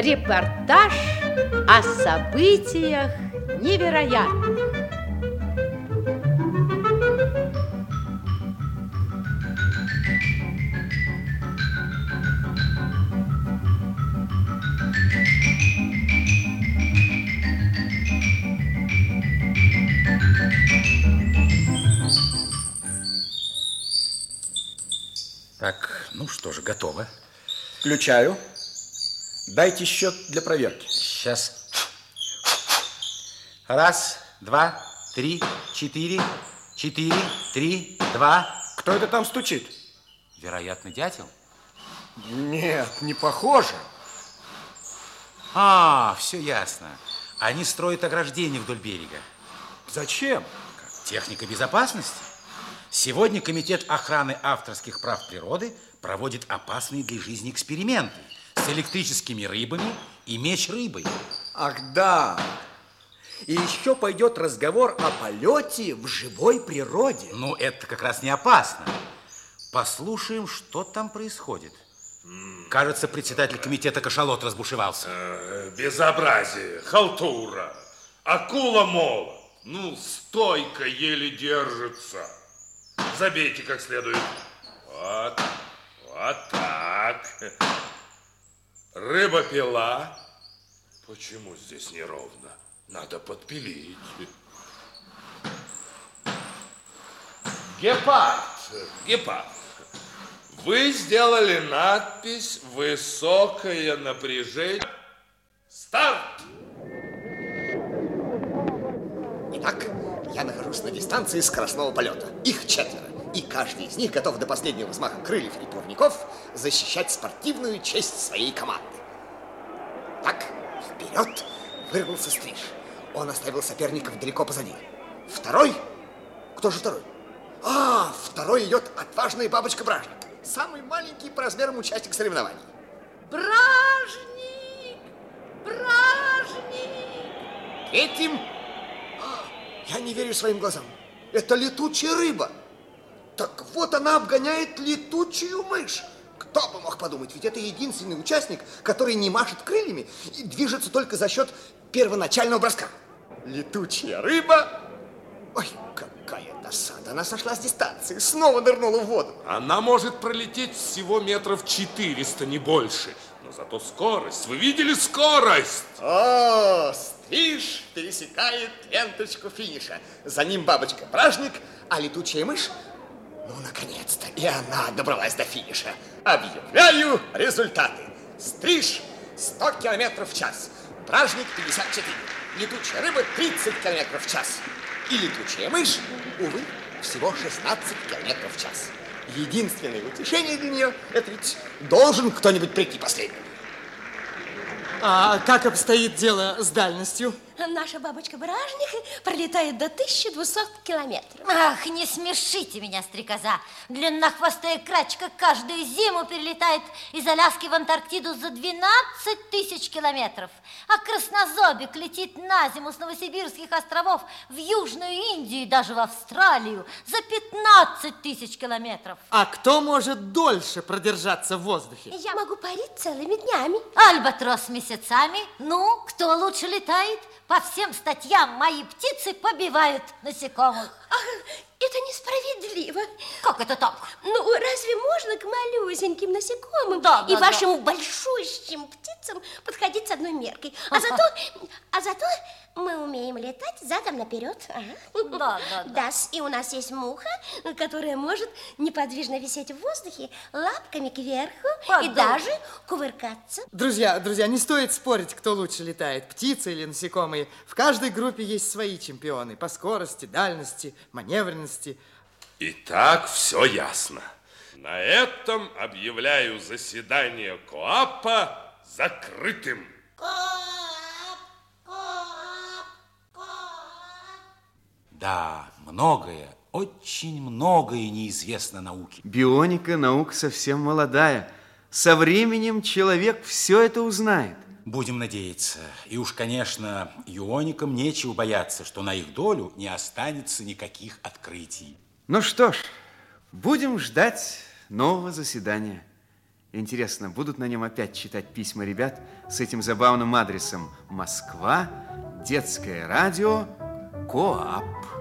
Репортаж о событиях невероятных. Так, ну что же, готово. Включаю. Дайте счет для проверки. Сейчас. Раз, два, три, четыре, четыре, три, два. Кто это там стучит? Вероятно, дятел. Нет, не похоже. А, все ясно. Они строят ограждение вдоль берега. Зачем? Техника безопасности. Сегодня Комитет охраны авторских прав природы проводит опасные для жизни эксперименты с электрическими рыбами и меч-рыбой. Ах, да. И еще пойдет разговор о полете в живой природе. Ну, это как раз не опасно. Послушаем, что там происходит. Кажется, председатель комитета кашалот разбушевался. Э, Безобразие, халтура, акула мола. Ну, стойка еле держится. Забейте как следует. Вот, вот так. Рыба пила. Почему здесь неровно? Надо подпилить. Гепард, гепард. Вы сделали надпись «Высокое напряжение». Старт! Итак, я нахожусь на дистанции скоростного полета. Их четверо. И каждый из них готов до последнего взмаха крыльев и плавников защищать спортивную честь своей команды. Так, вперед вырвался стриж. Он оставил соперников далеко позади. Второй? Кто же второй? А, второй идет отважная бабочка-бражник. Самый маленький по размерам участник соревнований. Бражник! Бражник! Третьим... А, Я не верю своим глазам. Это летучая рыба. Так вот она обгоняет летучую мышь. Кто бы мог подумать, ведь это единственный участник, который не машет крыльями и движется только за счет первоначального броска. Летучая рыба... Ой, какая досада. Она сошла с дистанции, снова нырнула в воду. Она может пролететь всего метров 400, не больше. Но зато скорость. Вы видели скорость? О, стриж пересекает ленточку финиша. За ним бабочка-бражник, а летучая мышь... Ну, наконец-то, и она добралась до финиша. Объявляю результаты. Стриж 100 километров в час, бражник 54, летучая рыба 30 километров в час. И летучая мышь, увы, всего 16 километров в час. Единственное утешение для нее, это ведь должен кто-нибудь прийти последним. А как обстоит дело с дальностью? Наша бабочка-бражник пролетает до 1200 километров. Ах, не смешите меня, стрекоза. Длиннохвостая крачка каждую зиму перелетает из Аляски в Антарктиду за 12 тысяч километров. А краснозобик летит на зиму с Новосибирских островов в Южную Индию и даже в Австралию за 15 тысяч километров. А кто может дольше продержаться в воздухе? Я могу парить целыми днями. Альбатрос месяцами. Ну, кто лучше летает? По всем статьям мои птицы побивают насекомых. Ах, это несправедливо. Как это так? Ну, разве можно к малюсеньким насекомым Да, и да, вашим большущим птицам подходить с одной меркой? А зато, а зато мы умеем летать задом наперед. Ага. Да, да, да. Да, и у нас есть муха, которая может неподвижно висеть в воздухе лапками кверху и Подумай. даже кувыркаться. Друзья, друзья, не стоит спорить, кто лучше летает, птицы или насекомые. В каждой группе есть свои чемпионы по скорости, дальности, маневренности. Итак, все ясно. На этом объявляю заседание КОАПа закрытым. Да, многое, очень многое неизвестно науке. Бионика наука совсем молодая. Со временем человек все это узнает. Будем надеяться. И уж, конечно, юоникам нечего бояться, что на их долю не останется никаких открытий. Ну что ж, будем ждать нового заседания. Интересно, будут на нем опять читать письма ребят с этим забавным адресом Москва, детское радио, КоАП.